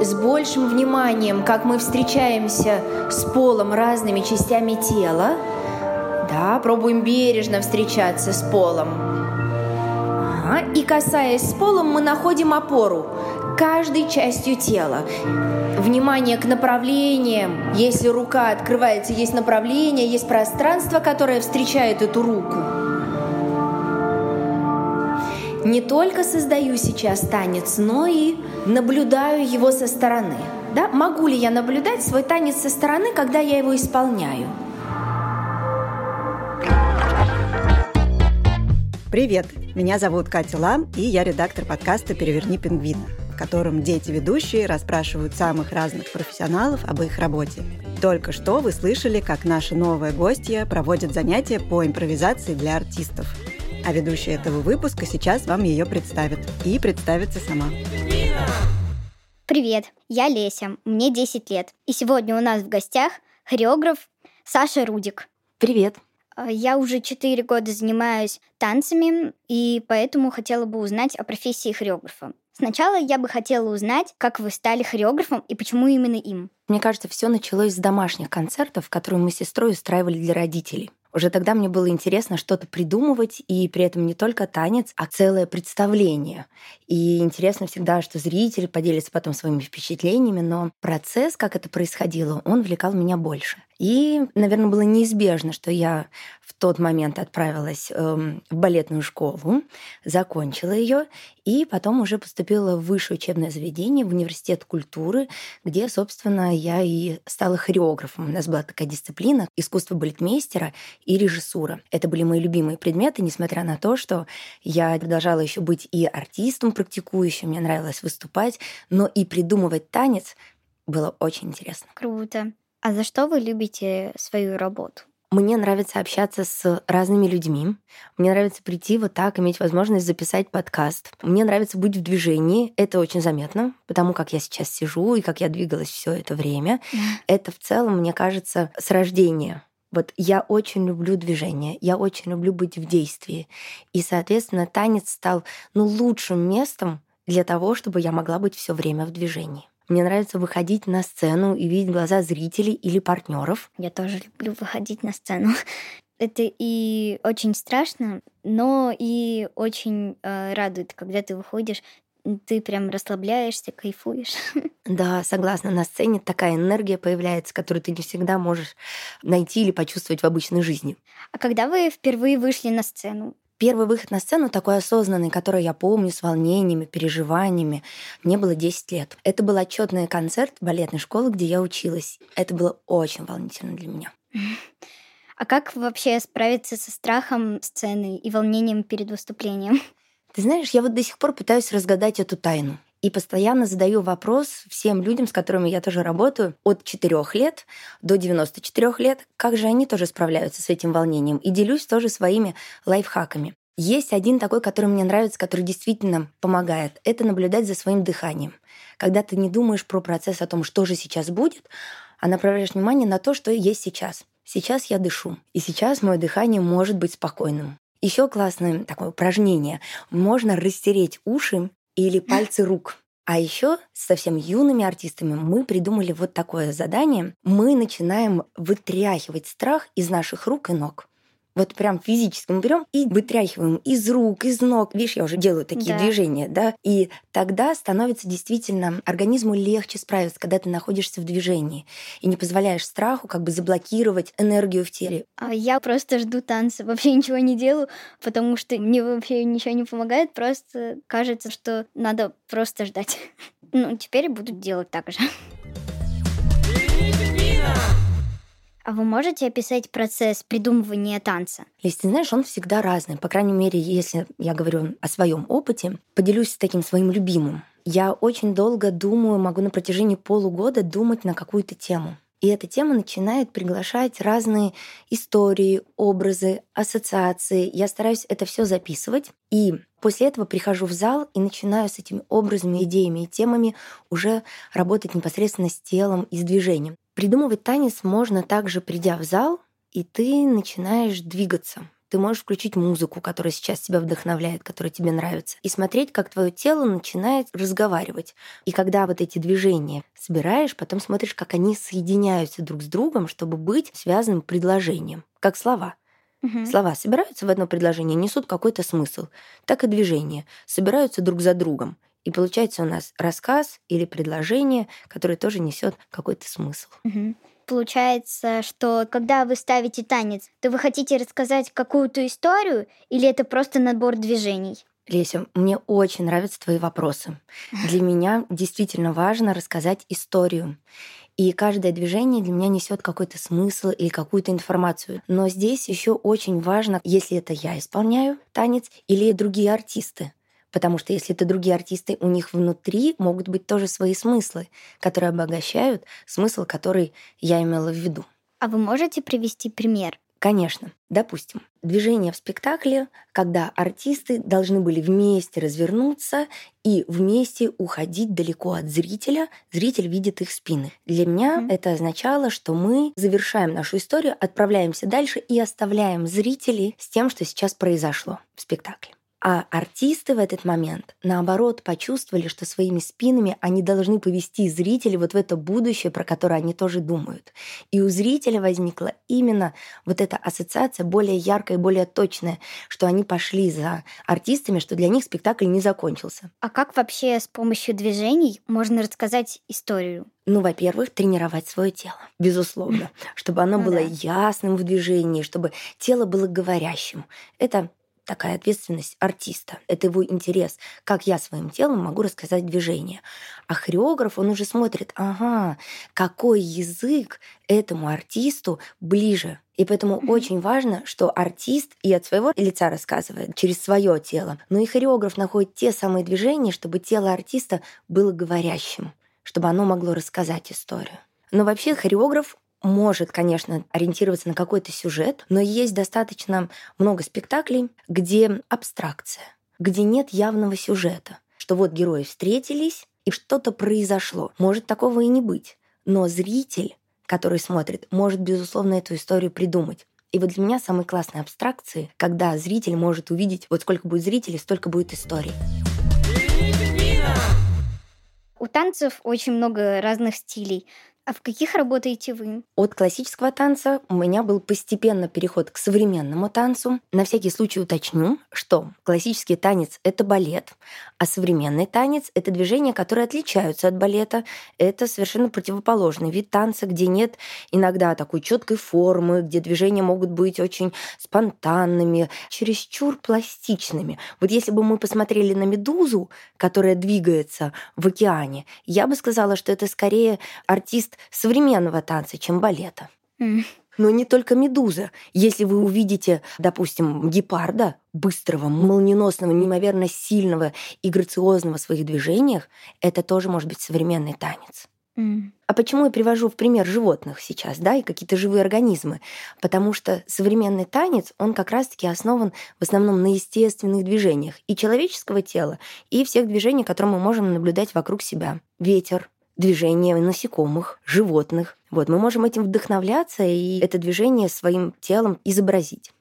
с большим вниманием, как мы встречаемся с полом разными частями тела. Да, пробуем бережно встречаться с полом. Ага. И касаясь с полом, мы находим опору каждой частью тела. Внимание к направлениям. Если рука открывается, есть направление, есть пространство, которое встречает эту руку. Не только создаю сейчас танец, но и наблюдаю его со стороны. Да? Могу ли я наблюдать свой танец со стороны, когда я его исполняю? Привет! Меня зовут Катя Лам, и я редактор подкаста «Переверни пингвина», в котором дети-ведущие расспрашивают самых разных профессионалов об их работе. Только что вы слышали, как наша новая гостья проводит занятия по импровизации для артистов. А ведущая этого выпуска сейчас вам ее представит. И представится сама. Привет, я Леся, мне 10 лет. И сегодня у нас в гостях хореограф Саша Рудик. Привет. А, я уже 4 года занимаюсь танцами, и поэтому хотела бы узнать о профессии хореографа. Сначала я бы хотела узнать, как вы стали хореографом и почему именно им. Мне кажется, все началось с домашних концертов, которые мы с сестрой устраивали для родителей. Уже тогда мне было интересно что-то придумывать, и при этом не только танец, а целое представление. И интересно всегда, что зрители поделятся потом своими впечатлениями, но процесс, как это происходило, он влекал меня больше. И, наверное, было неизбежно, что я в тот момент отправилась эм, в балетную школу, закончила ее, и потом уже поступила в высшее учебное заведение, в университет культуры, где, собственно, я и стала хореографом. У нас была такая дисциплина — искусство балетмейстера и режиссура. Это были мои любимые предметы, несмотря на то, что я продолжала еще быть и артистом практикующим, мне нравилось выступать, но и придумывать танец было очень интересно. Круто. А за что вы любите свою работу? Мне нравится общаться с разными людьми. Мне нравится прийти вот так, иметь возможность записать подкаст. Мне нравится быть в движении. Это очень заметно, потому как я сейчас сижу и как я двигалась все это время. Это в целом, мне кажется, с рождения. Вот я очень люблю движение, я очень люблю быть в действии. И, соответственно, танец стал ну, лучшим местом для того, чтобы я могла быть все время в движении. Мне нравится выходить на сцену и видеть глаза зрителей или партнеров. Я тоже люблю выходить на сцену. Это и очень страшно, но и очень э, радует, когда ты выходишь, ты прям расслабляешься, кайфуешь. Да, согласна. На сцене такая энергия появляется, которую ты не всегда можешь найти или почувствовать в обычной жизни. А когда вы впервые вышли на сцену, Первый выход на сцену такой осознанный, который я помню с волнениями, переживаниями. Мне было 10 лет. Это был отчетный концерт балетной школы, где я училась. Это было очень волнительно для меня. А как вообще справиться со страхом сцены и волнением перед выступлением? Ты знаешь, я вот до сих пор пытаюсь разгадать эту тайну. И постоянно задаю вопрос всем людям, с которыми я тоже работаю, от 4 лет до 94 лет, как же они тоже справляются с этим волнением. И делюсь тоже своими лайфхаками. Есть один такой, который мне нравится, который действительно помогает. Это наблюдать за своим дыханием. Когда ты не думаешь про процесс о том, что же сейчас будет, а направляешь внимание на то, что есть сейчас. Сейчас я дышу, и сейчас мое дыхание может быть спокойным. Еще классное такое упражнение. Можно растереть уши или пальцы рук. А еще с совсем юными артистами мы придумали вот такое задание. Мы начинаем вытряхивать страх из наших рук и ног. Вот прям физически мы берем и вытряхиваем из рук, из ног. Видишь, я уже делаю такие да. движения, да. И тогда становится действительно организму легче справиться, когда ты находишься в движении и не позволяешь страху как бы заблокировать энергию в теле. А я просто жду танца, вообще ничего не делаю, потому что мне вообще ничего не помогает, просто кажется, что надо просто ждать. Ну, теперь буду делать так же. А вы можете описать процесс придумывания танца? Лиз, ты знаешь, он всегда разный. По крайней мере, если я говорю о своем опыте, поделюсь таким своим любимым. Я очень долго думаю, могу на протяжении полугода думать на какую-то тему. И эта тема начинает приглашать разные истории, образы, ассоциации. Я стараюсь это все записывать. И после этого прихожу в зал и начинаю с этими образами, идеями и темами уже работать непосредственно с телом и с движением. Придумывать танец можно также, придя в зал, и ты начинаешь двигаться. Ты можешь включить музыку, которая сейчас тебя вдохновляет, которая тебе нравится, и смотреть, как твое тело начинает разговаривать. И когда вот эти движения собираешь, потом смотришь, как они соединяются друг с другом, чтобы быть связанным предложением, как слова. Мгм. Слова собираются в одно предложение, несут какой-то смысл. Так и движения собираются друг за другом. И получается у нас рассказ или предложение, которое тоже несет какой-то смысл. Мгм. Получается, что когда вы ставите танец, то вы хотите рассказать какую-то историю или это просто набор движений? Леся, мне очень нравятся твои вопросы. Для меня действительно важно рассказать историю. И каждое движение для меня несет какой-то смысл или какую-то информацию. Но здесь еще очень важно, если это я исполняю танец или другие артисты. Потому что если это другие артисты, у них внутри могут быть тоже свои смыслы, которые обогащают смысл, который я имела в виду. А вы можете привести пример? Конечно. Допустим, движение в спектакле, когда артисты должны были вместе развернуться и вместе уходить далеко от зрителя. Зритель видит их спины. Для меня Мгм. это означало, что мы завершаем нашу историю, отправляемся дальше и оставляем зрителей с тем, что сейчас произошло в спектакле. А артисты в этот момент, наоборот, почувствовали, что своими спинами они должны повести зрителей вот в это будущее, про которое они тоже думают. И у зрителя возникла именно вот эта ассоциация более яркая и более точная, что они пошли за артистами, что для них спектакль не закончился. А как вообще с помощью движений можно рассказать историю? Ну, во-первых, тренировать свое тело, безусловно, чтобы оно Ну было да. ясным в движении, чтобы тело было говорящим. Это такая ответственность артиста, это его интерес, как я своим телом могу рассказать движение. А хореограф, он уже смотрит, ага, какой язык этому артисту ближе. И поэтому Мгм. очень важно, что артист и от своего лица рассказывает через свое тело, но и хореограф находит те самые движения, чтобы тело артиста было говорящим, чтобы оно могло рассказать историю. Но вообще хореограф может, конечно, ориентироваться на какой-то сюжет, но есть достаточно много спектаклей, где абстракция, где нет явного сюжета, что вот герои встретились, и что-то произошло. Может такого и не быть. Но зритель, который смотрит, может, безусловно, эту историю придумать. И вот для меня самые классные абстракции, когда зритель может увидеть, вот сколько будет зрителей, столько будет историй. У танцев очень много разных стилей. А в каких работаете вы? От классического танца у меня был постепенно переход к современному танцу. На всякий случай уточню, что классический танец — это балет, а современный танец — это движения, которые отличаются от балета. Это совершенно противоположный вид танца, где нет иногда такой четкой формы, где движения могут быть очень спонтанными, чересчур пластичными. Вот если бы мы посмотрели на медузу, которая двигается в океане, я бы сказала, что это скорее артист современного танца, чем балета. Но не только медуза. Если вы увидите, допустим, гепарда, быстрого, молниеносного, неимоверно сильного и грациозного в своих движениях, это тоже может быть современный танец. А почему я привожу в пример животных сейчас, да, и какие-то живые организмы? Потому что современный танец, он как раз-таки основан в основном на естественных движениях и человеческого тела, и всех движений, которые мы можем наблюдать вокруг себя. Ветер, движение насекомых, животных. Вот, мы можем этим вдохновляться и это движение своим телом изобразить.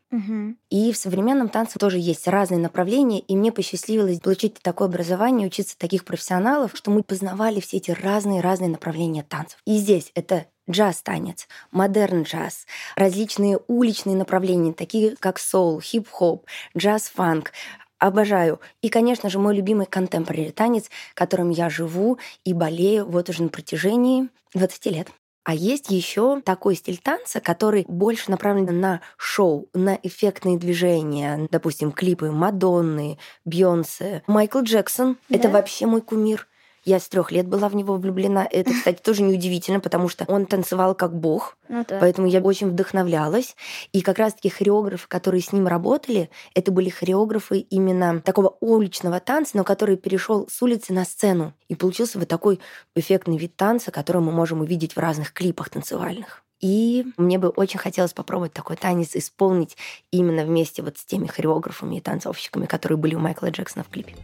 И в современном танце тоже есть разные направления, и мне посчастливилось получить такое образование, учиться таких профессионалов, что мы познавали все эти разные-разные направления танцев. И здесь это джаз-танец, модерн-джаз, различные уличные направления, такие как соул, хип-хоп, джаз-фанк, Обожаю. И, конечно же, мой любимый контемпорари танец, которым я живу и болею вот уже на протяжении 20 лет. А есть еще такой стиль танца, который больше направлен на шоу, на эффектные движения. Допустим, клипы Мадонны, Бьонсе, Майкл Джексон. Это Да? вообще мой кумир. Я с трех лет была в него влюблена. Это, кстати, тоже неудивительно, потому что он танцевал как бог. Ну да. Поэтому я очень вдохновлялась. И как раз-таки хореографы, которые с ним работали, это были хореографы именно такого уличного танца, но который перешел с улицы на сцену. И получился вот такой эффектный вид танца, который мы можем увидеть в разных клипах танцевальных. И мне бы очень хотелось попробовать такой танец исполнить именно вместе вот с теми хореографами и танцовщиками, которые были у Майкла Джексона в клипе.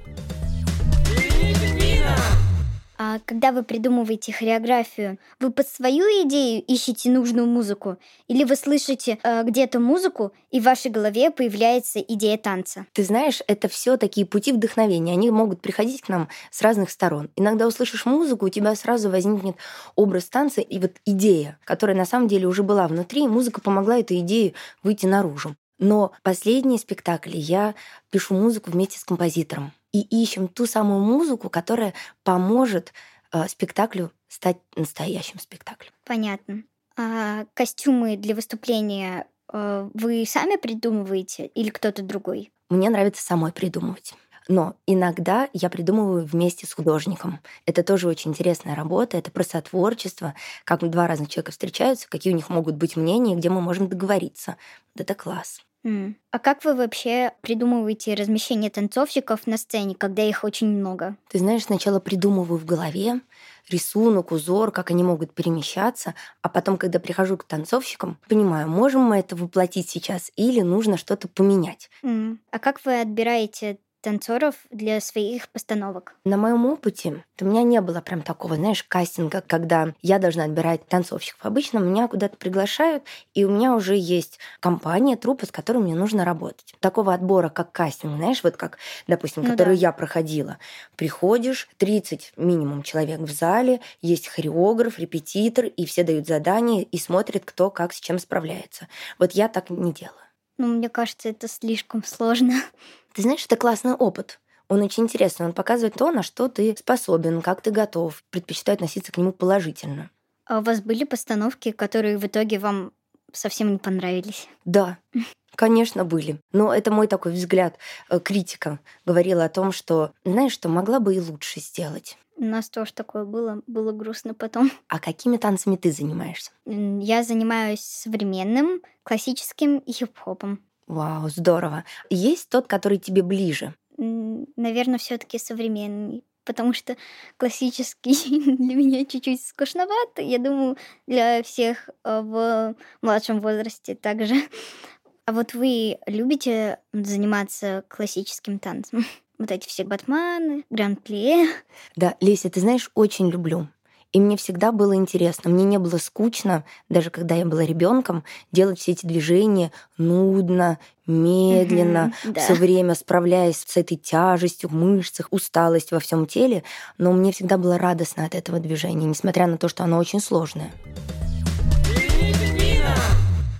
А когда вы придумываете хореографию, вы под свою идею ищете нужную музыку? Или вы слышите э, где-то музыку, и в вашей голове появляется идея танца? Ты знаешь, это все такие пути вдохновения. Они могут приходить к нам с разных сторон. Иногда услышишь музыку, у тебя сразу возникнет образ танца и вот идея, которая на самом деле уже была внутри, и музыка помогла этой идее выйти наружу. Но последние спектакли я пишу музыку вместе с композитором и ищем ту самую музыку, которая поможет э, спектаклю стать настоящим спектаклем. Понятно. А костюмы для выступления э, вы сами придумываете или кто-то другой? Мне нравится самой придумывать. Но иногда я придумываю вместе с художником. Это тоже очень интересная работа, это просто творчество, как два разных человека встречаются, какие у них могут быть мнения, где мы можем договориться. Это класс. Mm. А как вы вообще придумываете размещение танцовщиков на сцене, когда их очень много? Ты знаешь, сначала придумываю в голове рисунок, узор, как они могут перемещаться, а потом, когда прихожу к танцовщикам, понимаю, можем мы это воплотить сейчас или нужно что-то поменять. Mm. А как вы отбираете танцоров для своих постановок? На моем опыте у меня не было прям такого, знаешь, кастинга, когда я должна отбирать танцовщиков. Обычно меня куда-то приглашают, и у меня уже есть компания, труппа, с которой мне нужно работать. Такого отбора, как кастинг, знаешь, вот как, допустим, ну который да. я проходила. Приходишь, 30 минимум человек в зале, есть хореограф, репетитор, и все дают задания и смотрят, кто как с чем справляется. Вот я так не делаю. Ну, мне кажется, это слишком сложно. Ты знаешь, это классный опыт. Он очень интересный. Он показывает то, на что ты способен, как ты готов. Предпочитаю относиться к нему положительно. А у вас были постановки, которые в итоге вам совсем не понравились? Да, Конечно, были. Но это мой такой взгляд. Э, критика говорила о том, что, знаешь, что могла бы и лучше сделать. У нас тоже такое было, было грустно потом. А какими танцами ты занимаешься? Я занимаюсь современным, классическим и хип-хопом. Вау, здорово. Есть тот, который тебе ближе? Наверное, все-таки современный потому что классический для меня чуть-чуть скучновато. Я думаю, для всех э, в младшем возрасте также. А вот вы любите заниматься классическим танцем? Вот эти все батманы, гранд-плие. Да, Леся, ты знаешь, очень люблю. И мне всегда было интересно, мне не было скучно, даже когда я была ребенком, делать все эти движения нудно, медленно, угу, да. все время справляясь с этой тяжестью в мышцах, усталость во всем теле. Но мне всегда было радостно от этого движения, несмотря на то, что оно очень сложное.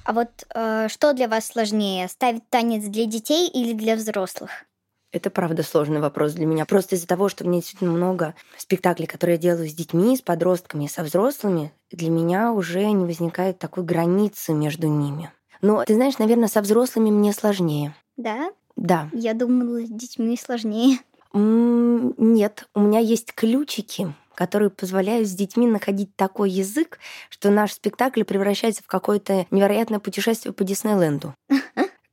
А вот э, что для вас сложнее, ставить танец для детей или для взрослых? Это правда сложный вопрос для меня. Просто из-за того, что мне действительно много спектаклей, которые я делаю с детьми, с подростками, со взрослыми, для меня уже не возникает такой границы между ними. Но ты знаешь, наверное, со взрослыми мне сложнее. Да? Да. Я думала, с детьми сложнее. Нет, у меня есть ключики, которые позволяют с детьми находить такой язык, что наш спектакль превращается в какое-то невероятное путешествие по Диснейленду.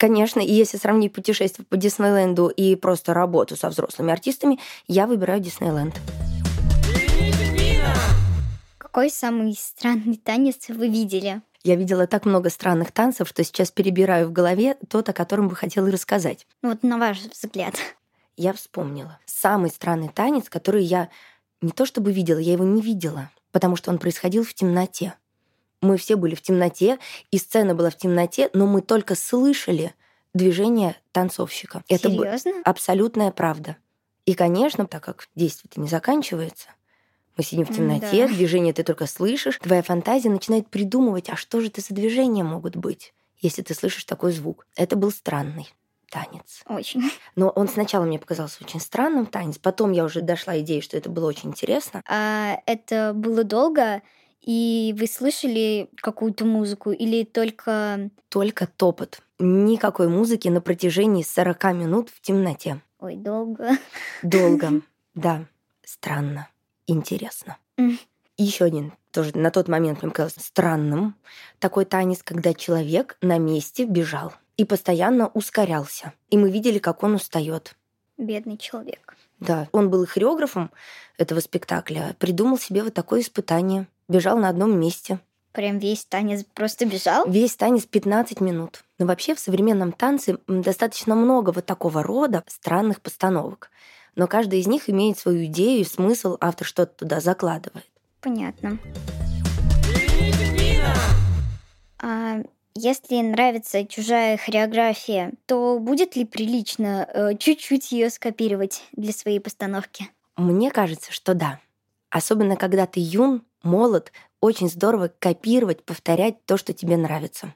Конечно, и если сравнить путешествие по Диснейленду и просто работу со взрослыми артистами, я выбираю Диснейленд. Какой самый странный танец вы видели? Я видела так много странных танцев, что сейчас перебираю в голове тот, о котором бы хотела рассказать. Вот на ваш взгляд. Я вспомнила. Самый странный танец, который я не то чтобы видела, я его не видела, потому что он происходил в темноте мы все были в темноте, и сцена была в темноте, но мы только слышали движение танцовщика. Серьезно? Это абсолютная правда. И, конечно, так как действие-то не заканчивается, мы сидим в темноте, да. движение ты только слышишь, твоя фантазия начинает придумывать, а что же это за движения могут быть, если ты слышишь такой звук. Это был странный танец. Очень. Но он сначала мне показался очень странным танец, потом я уже дошла идеи, что это было очень интересно. А это было долго? И вы слышали какую-то музыку или только... Только топот. Никакой музыки на протяжении 40 минут в темноте. Ой, долго. Долго, да. Странно. Интересно. Mm. Еще один, тоже на тот момент мне казалось странным, такой танец, когда человек на месте бежал и постоянно ускорялся. И мы видели, как он устает. Бедный человек. Да, он был хореографом этого спектакля, придумал себе вот такое испытание – бежал на одном месте. Прям весь танец просто бежал? Весь танец 15 минут. Но вообще в современном танце достаточно много вот такого рода странных постановок. но каждый из них имеет свою идею и смысл, автор что-то туда закладывает. Понятно. А если нравится чужая хореография, то будет ли прилично э, чуть-чуть ее скопировать для своей постановки? Мне кажется, что да. Особенно когда ты юн, молод, очень здорово копировать, повторять то, что тебе нравится.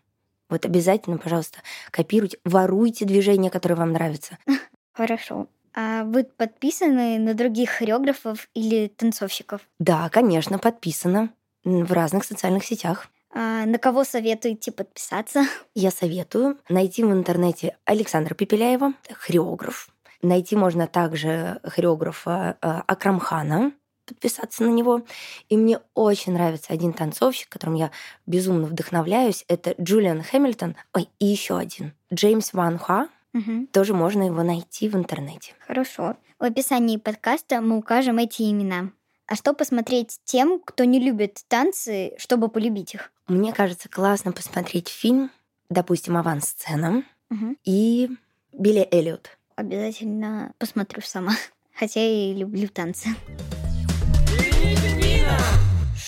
Вот обязательно, пожалуйста, копируйте, воруйте движения, которые вам нравятся. Хорошо. А вы подписаны на других хореографов или танцовщиков? Да, конечно, подписана в разных социальных сетях. А на кого советуете подписаться? Я советую найти в интернете Александра Пепеляева, хореограф. Найти можно также хореографа э, Акрамхана, подписаться на него. И мне очень нравится один танцовщик, которым я безумно вдохновляюсь. Это Джулиан Хэмилтон. Ой, и еще один. Джеймс Ван Ха. Угу. Тоже можно его найти в интернете. Хорошо. В описании подкаста мы укажем эти имена. А что посмотреть тем, кто не любит танцы, чтобы полюбить их? Мне кажется, классно посмотреть фильм, допустим, «Авансцена» Угу. и Билли Эллиот. Обязательно посмотрю сама. Хотя и люблю танцы.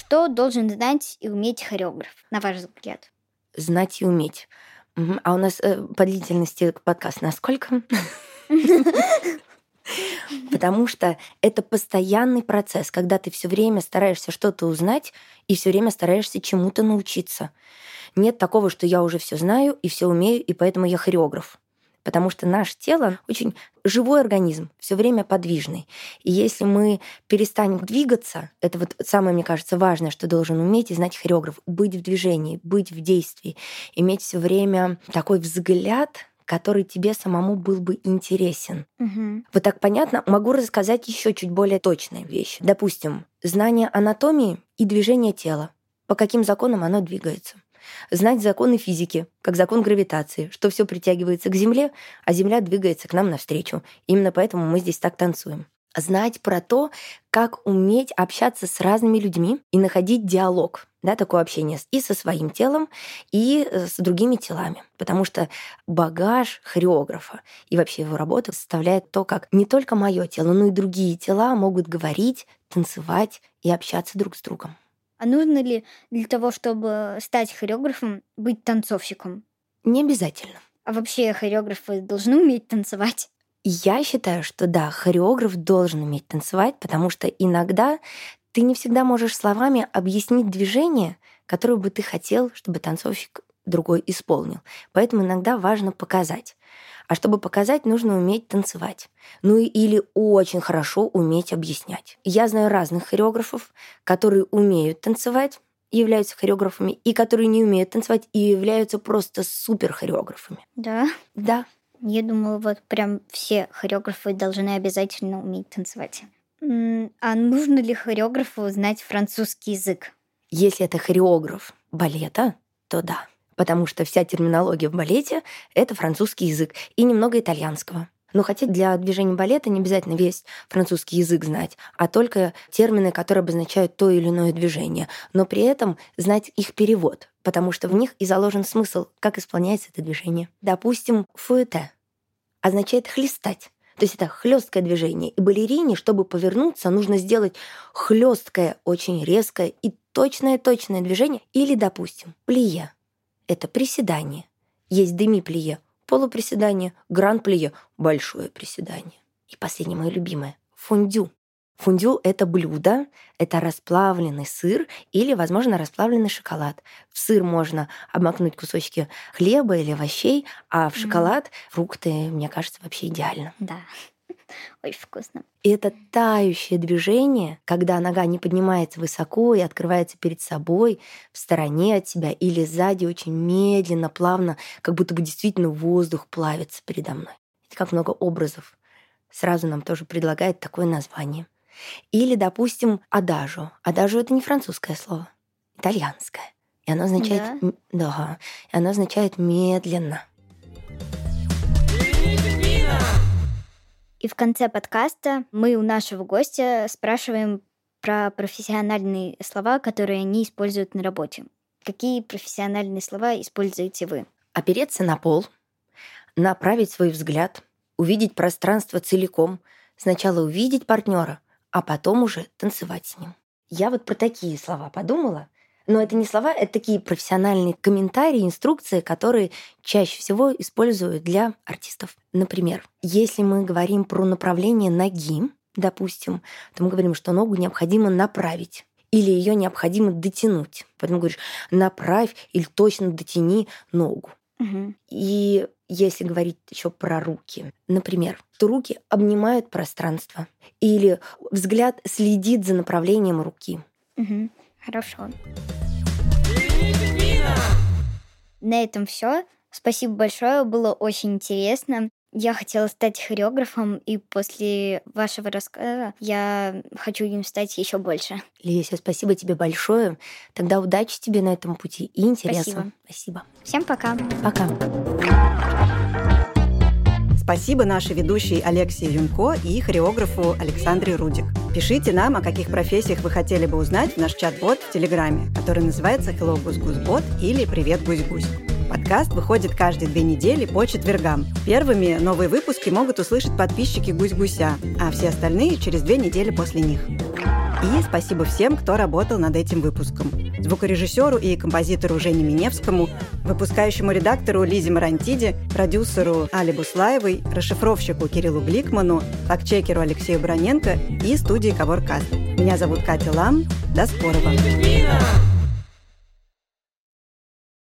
Что должен знать и уметь хореограф, на ваш взгляд? Знать и уметь. А у нас э, по длительности подкаст насколько? Потому что это постоянный процесс, когда ты все время стараешься что-то узнать и все время стараешься чему-то научиться. Нет такого, что я уже все знаю и все умею, и поэтому я хореограф. Потому что наше тело очень живой организм, все время подвижный. И если мы перестанем двигаться, это вот самое, мне кажется, важное, что должен уметь и знать хореограф, быть в движении, быть в действии, иметь все время такой взгляд, который тебе самому был бы интересен. Мгм. Вот так понятно? Могу рассказать еще чуть более точные вещи. Допустим, знание анатомии и движения тела. По каким законам оно двигается. Знать законы физики, как закон гравитации, что все притягивается к Земле, а Земля двигается к нам навстречу. Именно поэтому мы здесь так танцуем. Знать про то, как уметь общаться с разными людьми и находить диалог, да, такое общение и со своим телом, и э, с другими телами. Потому что багаж хореографа и вообще его работа составляет то, как не только мое тело, но и другие тела могут говорить, танцевать и общаться друг с другом. А нужно ли для того, чтобы стать хореографом, быть танцовщиком? Не обязательно. А вообще хореографы должны уметь танцевать? Я считаю, что да, хореограф должен уметь танцевать, потому что иногда ты не всегда можешь словами объяснить движение, которое бы ты хотел, чтобы танцовщик другой исполнил. Поэтому иногда важно показать. А чтобы показать, нужно уметь танцевать. Ну или очень хорошо уметь объяснять. Я знаю разных хореографов, которые умеют танцевать, являются хореографами, и которые не умеют танцевать и являются просто супер хореографами. Да. Да, Я думала, вот прям все хореографы должны обязательно уметь танцевать. А нужно ли хореографу знать французский язык? Если это хореограф балета, то да. Потому что вся терминология в балете — это французский язык и немного итальянского. Но хотя для движения балета не обязательно весь французский язык знать, а только термины, которые обозначают то или иное движение. Но при этом знать их перевод, потому что в них и заложен смысл, как исполняется это движение. Допустим, фуэте означает хлестать. То есть это хлесткое движение. И балерине, чтобы повернуться, нужно сделать хлесткое, очень резкое и точное-точное движение. Или, допустим, плие. Это приседание. Есть деми-плие, полуприседание, гранд-плие, большое приседание. И последнее мое любимое — фондю. Фондю — это блюдо, это расплавленный сыр или, возможно, расплавленный шоколад. В сыр можно обмакнуть кусочки хлеба или овощей, а в шоколад фрукты, мне кажется, вообще идеально. Да. Очень вкусно. И это тающее движение, когда нога не поднимается высоко и открывается перед собой, в стороне от себя или сзади очень медленно, плавно, как будто бы действительно воздух плавится передо мной. Это как много образов. Сразу нам тоже предлагает такое название. Или, допустим, адажо. Адажо — это не французское слово, итальянское. И оно означает... Да? Да, и оно означает медленно. И в конце подкаста мы у нашего гостя спрашиваем про профессиональные слова, которые они используют на работе. Какие профессиональные слова используете вы? опереться на пол, направить свой взгляд, увидеть пространство целиком, Сначала увидеть партнера, а потом уже танцевать с ним. Я вот про такие слова подумала, но это не слова, это такие профессиональные комментарии, инструкции, которые чаще всего используют для артистов. Например, если мы говорим про направление ноги, допустим, то мы говорим, что ногу необходимо направить или ее необходимо дотянуть. Поэтому говоришь, направь или точно дотяни ногу. Угу. И если говорить еще про руки, например, то руки обнимают пространство или взгляд следит за направлением руки. Угу. Хорошо. На этом все. Спасибо большое, было очень интересно. Я хотела стать хореографом, и после вашего рассказа я хочу им стать еще больше. Леся, спасибо тебе большое. Тогда удачи тебе на этом пути и интереса. Спасибо. Спасибо. Всем пока. Пока. Спасибо нашей ведущей Алексии Юнко и хореографу Александре Рудик. Пишите нам, о каких профессиях вы хотели бы узнать в наш чат-бот в Телеграме, который называется Hello Гусь Гусь Бот или Привет Гусь Гусь. Подкаст выходит каждые две недели по четвергам. Первыми новые выпуски могут услышать подписчики Гусь-Гуся, а все остальные через две недели после них. И спасибо всем, кто работал над этим выпуском. Звукорежиссеру и композитору Жене Миневскому, выпускающему редактору Лизе Марантиде, продюсеру Али Буслаевой, расшифровщику Кириллу Гликману, фактчекеру Алексею Броненко и студии Коворкаст. Меня зовут Катя Лам. До скорого!